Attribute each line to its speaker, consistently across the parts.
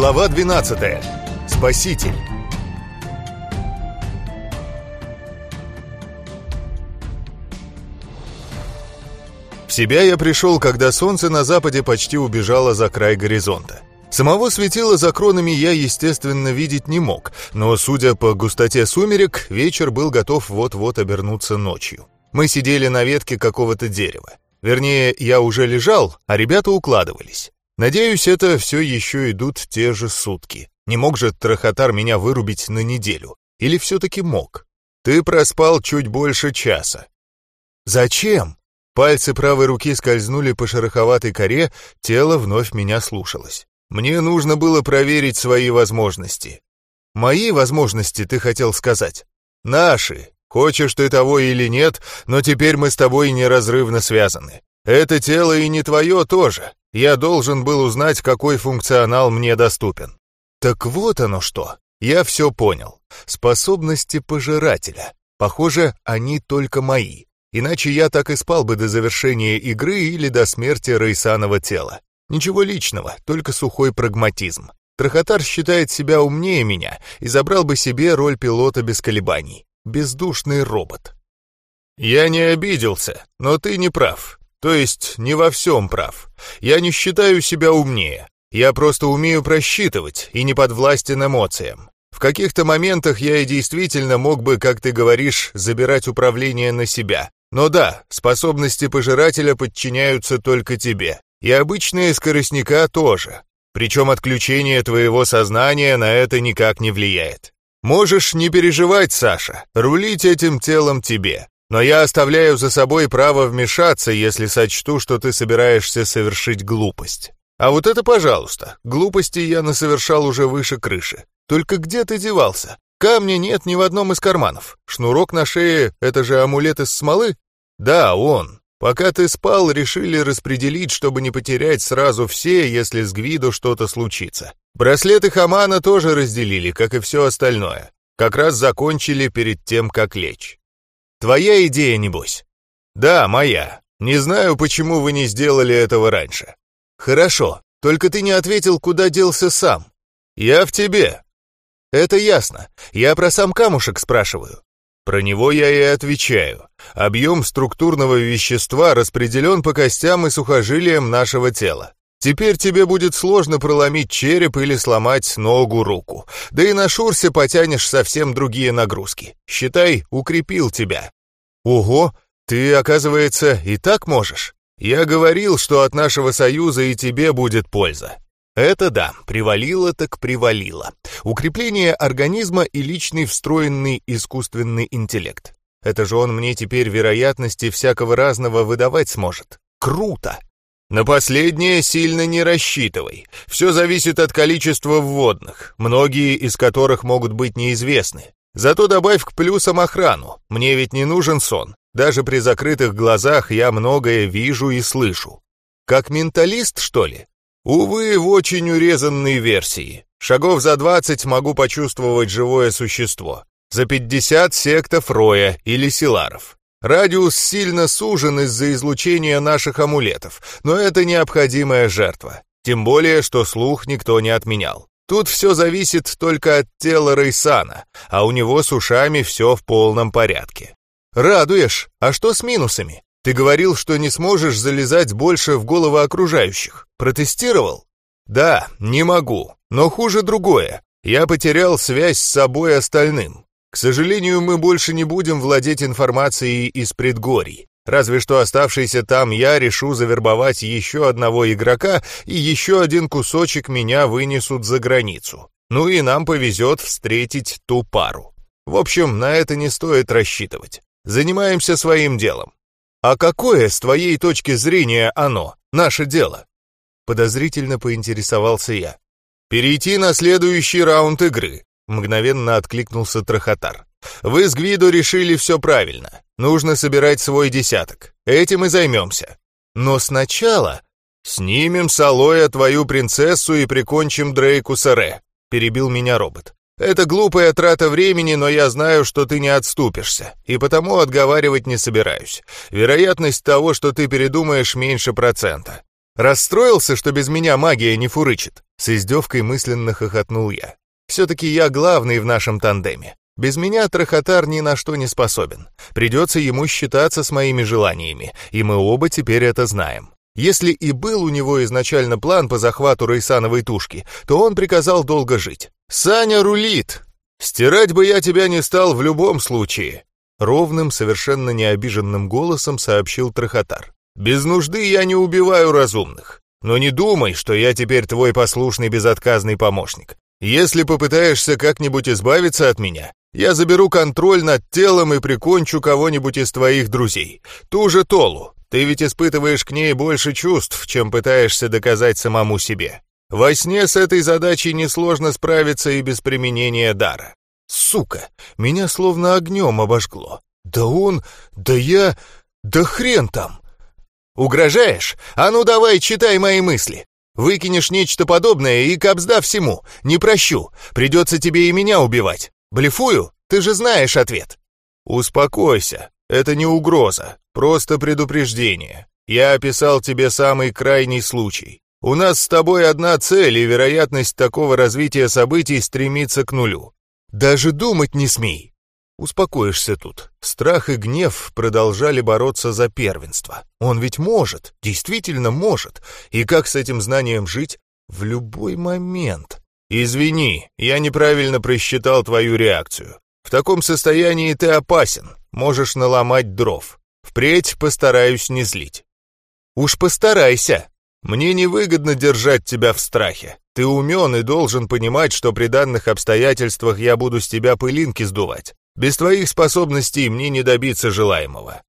Speaker 1: Глава 12. Спаситель. В себя я пришел, когда солнце на западе почти убежало за край горизонта. Самого светила за кронами я, естественно, видеть не мог, но, судя по густоте сумерек, вечер был готов вот-вот обернуться ночью. Мы сидели на ветке какого-то дерева. Вернее, я уже лежал, а ребята укладывались. Надеюсь, это все еще идут те же сутки. Не мог же Трохотар меня вырубить на неделю? Или все-таки мог? Ты проспал чуть больше часа. Зачем? Пальцы правой руки скользнули по шероховатой коре, тело вновь меня слушалось. Мне нужно было проверить свои возможности. Мои возможности, ты хотел сказать? Наши. Хочешь ты того или нет, но теперь мы с тобой неразрывно связаны. Это тело и не твое тоже. Я должен был узнать, какой функционал мне доступен. Так вот оно что. Я все понял. Способности пожирателя. Похоже, они только мои. Иначе я так и спал бы до завершения игры или до смерти Рейсанова тела. Ничего личного, только сухой прагматизм. Трохотар считает себя умнее меня и забрал бы себе роль пилота без колебаний. Бездушный робот. Я не обиделся, но ты не прав. То есть не во всем прав. Я не считаю себя умнее. Я просто умею просчитывать и не подвластен эмоциям. В каких-то моментах я и действительно мог бы, как ты говоришь, забирать управление на себя. Но да, способности пожирателя подчиняются только тебе. И обычные скоростника тоже. Причем отключение твоего сознания на это никак не влияет. Можешь не переживать, Саша, рулить этим телом тебе. Но я оставляю за собой право вмешаться, если сочту, что ты собираешься совершить глупость. А вот это, пожалуйста, глупости я насовершал уже выше крыши. Только где ты девался? Камня нет ни в одном из карманов. Шнурок на шее — это же амулет из смолы? Да, он. Пока ты спал, решили распределить, чтобы не потерять сразу все, если с Гвидо что-то случится. Браслеты Хамана тоже разделили, как и все остальное. Как раз закончили перед тем, как лечь. Твоя идея, небось? Да, моя. Не знаю, почему вы не сделали этого раньше. Хорошо, только ты не ответил, куда делся сам. Я в тебе. Это ясно. Я про сам камушек спрашиваю. Про него я и отвечаю. Объем структурного вещества распределен по костям и сухожилиям нашего тела. Теперь тебе будет сложно проломить череп или сломать ногу-руку. Да и на шурсе потянешь совсем другие нагрузки. Считай, укрепил тебя. Ого, ты, оказывается, и так можешь. Я говорил, что от нашего союза и тебе будет польза. Это да, привалило так привалило. Укрепление организма и личный встроенный искусственный интеллект. Это же он мне теперь вероятности всякого разного выдавать сможет. Круто! На последнее сильно не рассчитывай. Все зависит от количества вводных, многие из которых могут быть неизвестны. Зато добавь к плюсам охрану. Мне ведь не нужен сон. Даже при закрытых глазах я многое вижу и слышу. Как менталист, что ли? Увы, в очень урезанной версии. Шагов за 20 могу почувствовать живое существо. За 50 сектов роя или силаров. Радиус сильно сужен из-за излучения наших амулетов, но это необходимая жертва. Тем более, что слух никто не отменял. Тут все зависит только от тела Рейсана, а у него с ушами все в полном порядке. Радуешь, а что с минусами? Ты говорил, что не сможешь залезать больше в головы окружающих. Протестировал? Да, не могу, но хуже другое. Я потерял связь с собой остальным. К сожалению, мы больше не будем владеть информацией из предгорий. Разве что оставшийся там я решу завербовать еще одного игрока, и еще один кусочек меня вынесут за границу. Ну и нам повезет встретить ту пару. В общем, на это не стоит рассчитывать. Занимаемся своим делом. А какое, с твоей точки зрения, оно, наше дело? Подозрительно поинтересовался я. Перейти на следующий раунд игры, Мгновенно откликнулся Трохотар. «Вы с Гвидо решили все правильно. Нужно собирать свой десяток. Этим и займемся. Но сначала снимем с Алоя твою принцессу и прикончим Дрейку Саре», перебил меня робот. «Это глупая трата времени, но я знаю, что ты не отступишься, и потому отговаривать не собираюсь. Вероятность того, что ты передумаешь, меньше процента. Расстроился, что без меня магия не фурычит? С издевкой мысленно хохотнул я. Все-таки я главный в нашем тандеме. Без меня Трахотар ни на что не способен. Придется ему считаться с моими желаниями, и мы оба теперь это знаем. Если и был у него изначально план по захвату Рейсановой тушки, то он приказал долго жить. «Саня рулит! Стирать бы я тебя не стал в любом случае!» Ровным, совершенно необиженным голосом сообщил Трахотар. «Без нужды я не убиваю разумных. Но не думай, что я теперь твой послушный безотказный помощник. Если попытаешься как-нибудь избавиться от меня, я заберу контроль над телом и прикончу кого-нибудь из твоих друзей. Ту же Толу. Ты ведь испытываешь к ней больше чувств, чем пытаешься доказать самому себе. Во сне с этой задачей несложно справиться и без применения дара. Сука, меня словно огнем обожгло. Да он, да я, да хрен там. Угрожаешь? А ну давай, читай мои мысли. Выкинешь нечто подобное и кобзда всему. Не прощу. Придется тебе и меня убивать. Блефую? Ты же знаешь ответ. Успокойся. Это не угроза. Просто предупреждение. Я описал тебе самый крайний случай. У нас с тобой одна цель, и вероятность такого развития событий стремится к нулю. Даже думать не смей. Успокоишься тут. Страх и гнев продолжали бороться за первенство. Он ведь может, действительно может. И как с этим знанием жить? В любой момент. Извини, я неправильно просчитал твою реакцию. В таком состоянии ты опасен, можешь наломать дров. Впредь постараюсь не злить. Уж постарайся. Мне невыгодно держать тебя в страхе. Ты умен и должен понимать, что при данных обстоятельствах я буду с тебя пылинки сдувать. Без твоих способностей мне не добиться желаемого.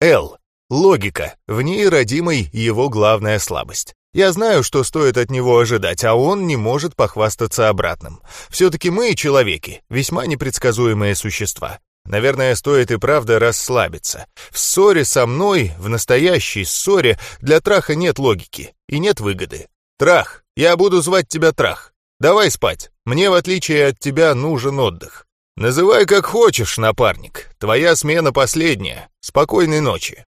Speaker 1: Л. Логика. В ней родимой его главная слабость. Я знаю, что стоит от него ожидать, а он не может похвастаться обратным. Все-таки мы, человеки, весьма непредсказуемые существа. Наверное, стоит и правда расслабиться. В ссоре со мной, в настоящей ссоре, для Траха нет логики и нет выгоды. Трах, я буду звать тебя Трах. Давай спать. Мне, в отличие от тебя, нужен отдых. Называй как хочешь, напарник. Твоя смена последняя. Спокойной ночи.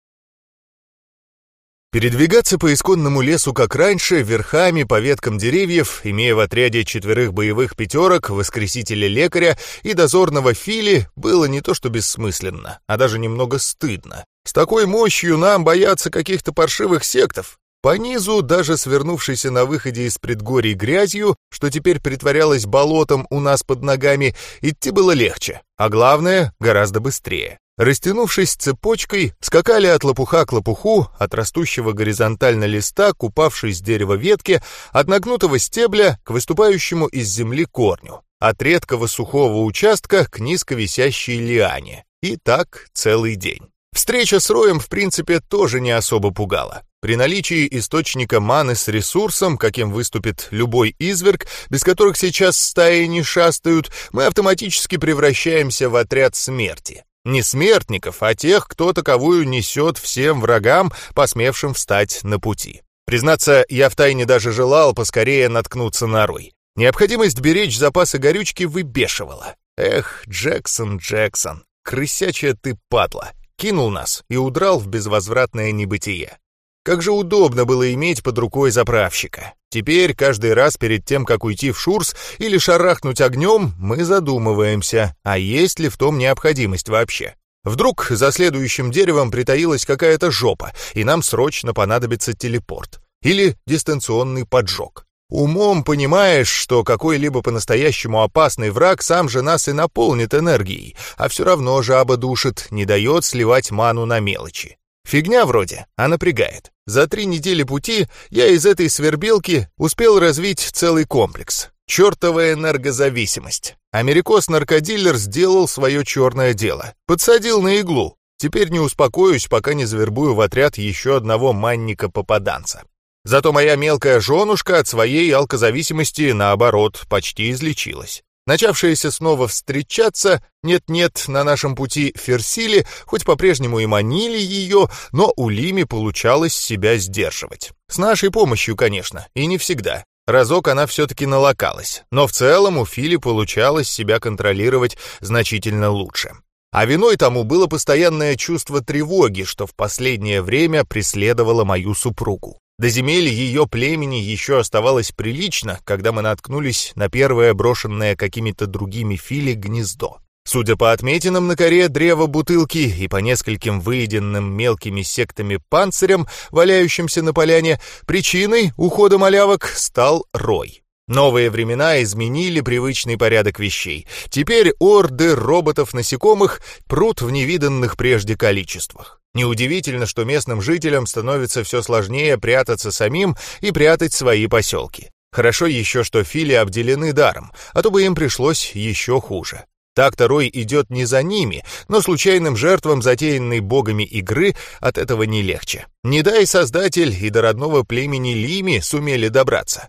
Speaker 1: Передвигаться по исконному лесу, как раньше, верхами по веткам деревьев, имея в отряде четверых боевых пятерок, воскресителя-лекаря и дозорного Фили, было не то что бессмысленно, а даже немного стыдно. С такой мощью нам бояться каких-то паршивых сектов. По низу, даже свернувшейся на выходе из предгорий грязью, что теперь притворялось болотом у нас под ногами, идти было легче, а главное, гораздо быстрее. Растянувшись цепочкой, скакали от лопуха к лопуху, от растущего горизонтально листа к упавшей с дерева ветке, от нагнутого стебля к выступающему из земли корню, от редкого сухого участка к низко висящей лиане. И так целый день. Встреча с Роем, в принципе, тоже не особо пугала. При наличии источника маны с ресурсом, каким выступит любой изверг, без которых сейчас стаи не шастают, мы автоматически превращаемся в отряд смерти. Не смертников, а тех, кто таковую несет всем врагам, посмевшим встать на пути. Признаться, я втайне даже желал поскорее наткнуться на рой. Необходимость беречь запасы горючки выбешивала. Эх, Джексон, Джексон, крысячая ты падла. Кинул нас и удрал в безвозвратное небытие. Как же удобно было иметь под рукой заправщика. Теперь каждый раз перед тем, как уйти в Шурс или шарахнуть огнем, мы задумываемся, а есть ли в том необходимость вообще. Вдруг за следующим деревом притаилась какая-то жопа, и нам срочно понадобится телепорт. Или дистанционный поджог. Умом понимаешь, что какой-либо по-настоящему опасный враг сам же нас и наполнит энергией, а все равно жаба душит, не дает сливать ману на мелочи. Фигня вроде, а напрягает. За три недели пути я из этой свербелки успел развить целый комплекс. Чертовая энергозависимость. Америкос-наркодилер сделал свое черное дело. Подсадил на иглу. Теперь не успокоюсь, пока не завербую в отряд еще одного манника-попаданца. Зато моя мелкая женушка от своей алкозависимости, наоборот, почти излечилась. Начавшиеся снова встречаться, нет-нет, на нашем пути ферсили, хоть по-прежнему и манили ее, но у Лими получалось себя сдерживать. С нашей помощью, конечно, и не всегда. Разок она все-таки налокалась, но в целом у Фили получалось себя контролировать значительно лучше. А виной тому было постоянное чувство тревоги, что в последнее время преследовало мою супругу. До земель ее племени еще оставалось прилично, когда мы наткнулись на первое брошенное какими-то другими фили гнездо. Судя по отметинам на коре древа бутылки и по нескольким выеденным мелкими сектами панцирям, валяющимся на поляне, причиной ухода малявок стал рой. Новые времена изменили привычный порядок вещей. Теперь орды роботов-насекомых прут в невиданных прежде количествах. Неудивительно, что местным жителям становится все сложнее прятаться самим и прятать свои поселки. Хорошо еще, что фили обделены даром, а то бы им пришлось еще хуже. Так-то Рой идет не за ними, но случайным жертвам затеянной богами игры от этого не легче. Не дай создатель и до родного племени Лими сумели добраться.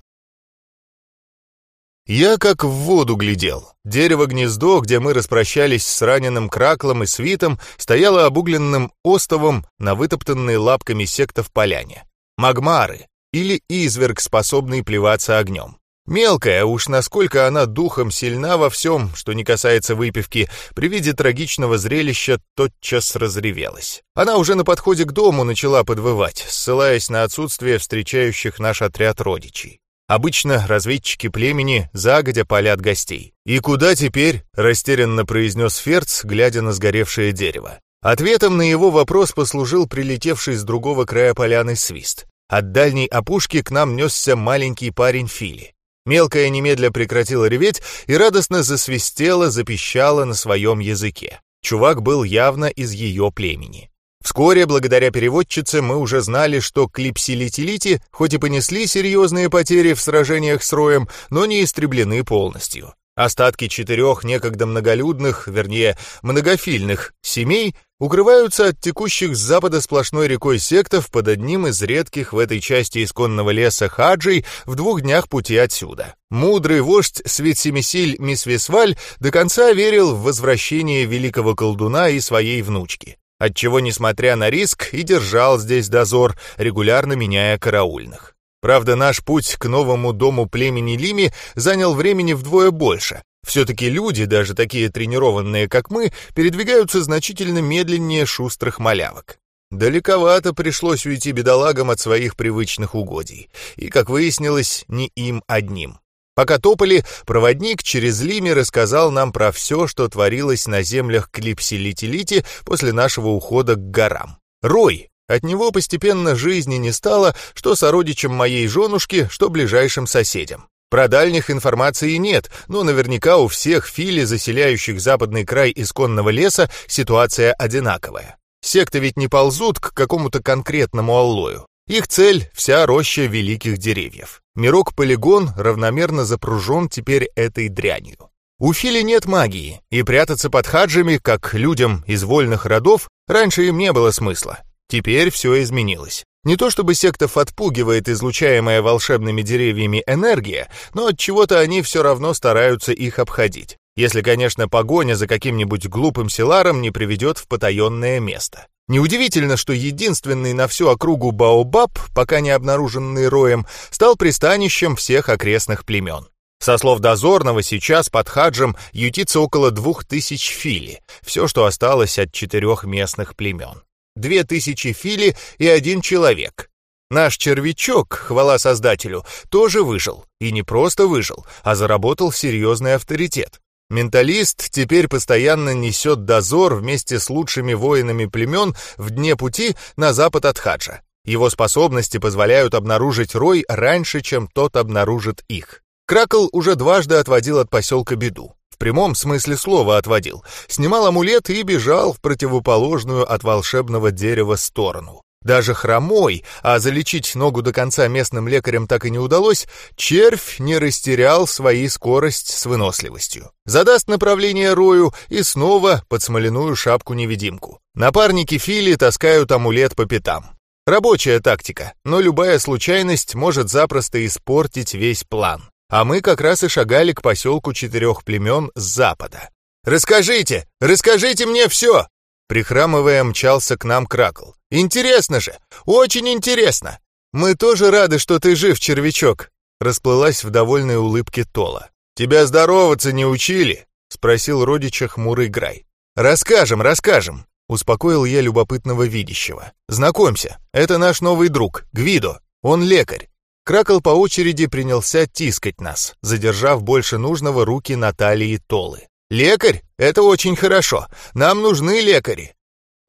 Speaker 1: Я как в воду глядел. Дерево-гнездо, где мы распрощались с раненым краклом и свитом, стояло обугленным остовом на вытоптанной лапками сектов поляне. Магмары, или изверг, способный плеваться огнем. Мелкая, уж насколько она духом сильна во всем, что не касается выпивки, при виде трагичного зрелища тотчас разревелась. Она уже на подходе к дому начала подвывать, ссылаясь на отсутствие встречающих наш отряд родичей. Обычно разведчики племени загодя палят гостей. «И куда теперь?» — растерянно произнес Ферц, глядя на сгоревшее дерево. Ответом на его вопрос послужил прилетевший с другого края поляны свист. От дальней опушки к нам несся маленький парень Фили. Мелкая немедля прекратила реветь и радостно засвистела, запищала на своем языке. Чувак был явно из ее племени. Вскоре, благодаря переводчице, мы уже знали, что клипсилитилити хоть и понесли серьезные потери в сражениях с Роем, но не истреблены полностью. Остатки четырех некогда многолюдных, вернее, многофильных семей укрываются от текущих с запада сплошной рекой сектов под одним из редких в этой части исконного леса хаджей в двух днях пути отсюда. Мудрый вождь Светсемисиль Мисвесваль до конца верил в возвращение великого колдуна и своей внучки отчего, несмотря на риск, и держал здесь дозор, регулярно меняя караульных. Правда, наш путь к новому дому племени Лими занял времени вдвое больше. Все-таки люди, даже такие тренированные, как мы, передвигаются значительно медленнее шустрых малявок. Далековато пришлось уйти бедолагам от своих привычных угодий. И, как выяснилось, не им одним. Пока топали, проводник через Лими рассказал нам про все, что творилось на землях Клипси-Лити-Лити после нашего ухода к горам. Рой! От него постепенно жизни не стало, что сородичам моей женушки, что ближайшим соседям. Про дальних информации нет, но наверняка у всех фили, заселяющих западный край исконного леса, ситуация одинаковая. Инсекты ведь не ползут к какому-то конкретному аллою. Их цель — вся роща великих деревьев. Мирок-полигон равномерно запружен теперь этой дрянью. У Фили нет магии, и прятаться под хаджами, как людям из вольных родов, раньше им не было смысла. Теперь все изменилось. Не то чтобы сектов отпугивает излучаемая волшебными деревьями энергия, но от чего-то они все равно стараются их обходить. Если, конечно, погоня за каким-нибудь глупым селаром не приведет в потаенное место. Неудивительно, что единственный на всю округу Баобаб, пока не обнаруженный роем, стал пристанищем всех окрестных племен. Со слов дозорного, сейчас под хаджем ютится около двух тысяч фили, все, что осталось от четырех местных племен. Две тысячи фили и один человек. Наш червячок, хвала создателю, тоже выжил. И не просто выжил, а заработал серьезный авторитет. Менталист теперь постоянно несет дозор вместе с лучшими воинами племен в дне пути на запад от Хаджа. Его способности позволяют обнаружить рой раньше, чем тот обнаружит их. Кракл уже дважды отводил от поселка беду. В прямом смысле слова отводил. Снимал амулет и бежал в противоположную от волшебного дерева сторону. Даже хромой, а залечить ногу до конца местным лекарям так и не удалось, червь не растерял свои скорость с выносливостью. Задаст направление рою и снова под смоляную шапку-невидимку. Напарники Фили таскают амулет по пятам. Рабочая тактика, но любая случайность может запросто испортить весь план. А мы как раз и шагали к поселку четырех племен с запада. «Расскажите! Расскажите мне все!» Прихрамывая, мчался к нам Кракл. «Интересно же! Очень интересно! Мы тоже рады, что ты жив, червячок!» Расплылась в довольной улыбке Тола. «Тебя здороваться не учили?» Спросил родича хмурый Грай. «Расскажем, расскажем!» Успокоил я любопытного видящего. «Знакомься, это наш новый друг, Гвидо. Он лекарь. Кракл по очереди принялся тискать нас, задержав больше нужного руки Натальи Толы. «Лекарь? Это очень хорошо. Нам нужны лекари».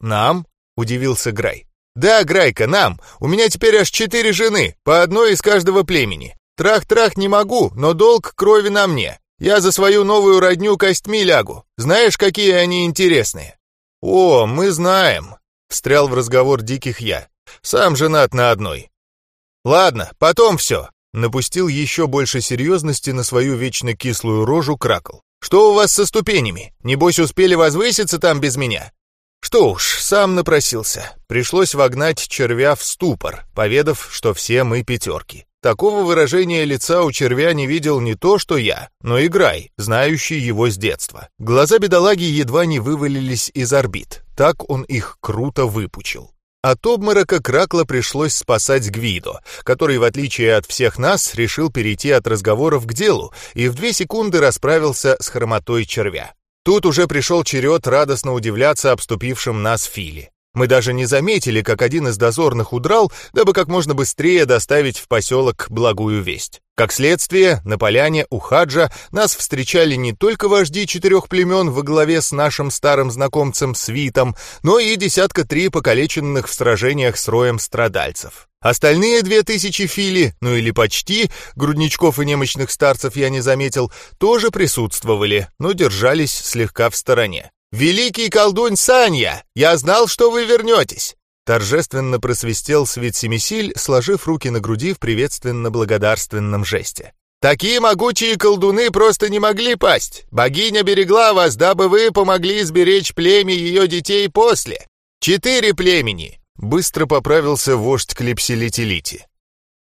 Speaker 1: «Нам?» — удивился Грай. «Да, Грайка, нам. У меня теперь аж четыре жены, по одной из каждого племени. Трах-трах не могу, но долг крови на мне. Я за свою новую родню костьми лягу. Знаешь, какие они интересные?» «О, мы знаем», — встрял в разговор диких я. «Сам женат на одной». «Ладно, потом все», — напустил еще больше серьезности на свою вечно кислую рожу Кракл. «Что у вас со ступенями? Небось, успели возвыситься там без меня?» Что уж, сам напросился. Пришлось вогнать червя в ступор, поведав, что все мы пятерки. Такого выражения лица у червя не видел не то, что я, но и Грай, знающий его с детства. Глаза бедолаги едва не вывалились из орбит. Так он их круто выпучил. От обморока Кракла пришлось спасать Гвидо, который, в отличие от всех нас, решил перейти от разговоров к делу и в две секунды расправился с хромотой червя. Тут уже пришел черед радостно удивляться обступившим нас Фили. Мы даже не заметили, как один из дозорных удрал, дабы как можно быстрее доставить в поселок благую весть. Как следствие, на поляне у Хаджа нас встречали не только вожди четырех племен во главе с нашим старым знакомцем Свитом, но и десятка три покалеченных в сражениях с роем страдальцев. Остальные две тысячи фили, ну или почти, грудничков и немощных старцев я не заметил, тоже присутствовали, но держались слегка в стороне. «Великий колдунь Санья! Я знал, что вы вернетесь!» Торжественно просвистел Свит Семисиль, сложив руки на груди в приветственно-благодарственном жесте. «Такие могучие колдуны просто не могли пасть! Богиня берегла вас, дабы вы помогли сберечь племя ее детей после! Четыре племени!» Быстро поправился вождь Клипсилити-Лити.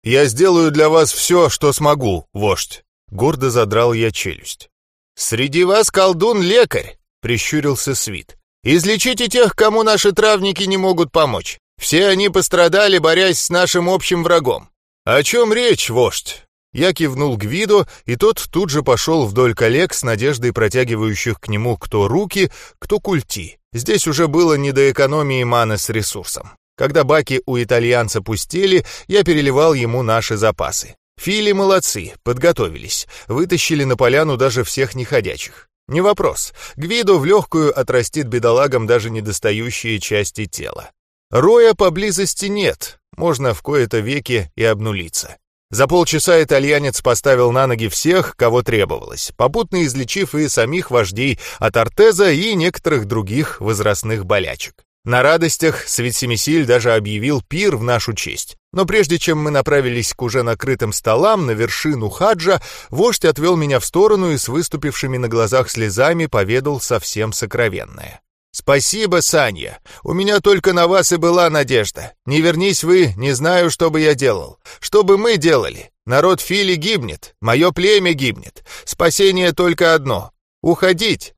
Speaker 1: «Я сделаю для вас все, что смогу, вождь!» Гордо задрал я челюсть. «Среди вас колдун-лекарь! — прищурился Свит. «Излечите тех, кому наши травники не могут помочь. Все они пострадали, борясь с нашим общим врагом». «О чем речь, вождь?» Я кивнул Гвиду, и тот тут же пошел вдоль коллег с надеждой протягивающих к нему кто руки, кто культи. Здесь уже было не до экономии маны с ресурсом. Когда баки у итальянца пустели, я переливал ему наши запасы. Фили молодцы, подготовились, вытащили на поляну даже всех неходячих. Не вопрос. Гвиду в легкую отрастит бедолагам даже недостающие части тела. Роя поблизости нет, можно в кои-то веки и обнулиться. За полчаса итальянец поставил на ноги всех, кого требовалось, попутно излечив и самих вождей от артеза и некоторых других возрастных болячек. На радостях Светсемисиль даже объявил пир в нашу честь. Но прежде чем мы направились к уже накрытым столам на вершину хаджа, вождь отвел меня в сторону и с выступившими на глазах слезами поведал совсем сокровенное. «Спасибо, Саня. У меня только на вас и была надежда. Не вернись вы, не знаю, что бы я делал. Что бы мы делали? Народ Фили гибнет, мое племя гибнет. Спасение только одно — уходить».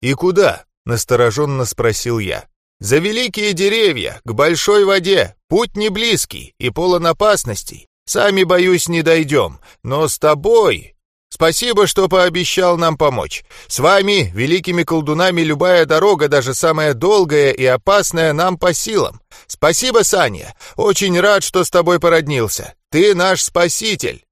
Speaker 1: «И куда?» — настороженно спросил я. За великие деревья, к большой воде, путь не близкий и полон опасностей. Сами, боюсь, не дойдем, но с тобой... Спасибо, что пообещал нам помочь. С вами, великими колдунами, любая дорога, даже самая долгая и опасная, нам по силам. Спасибо, Саня. Очень рад, что с тобой породнился. Ты наш спаситель.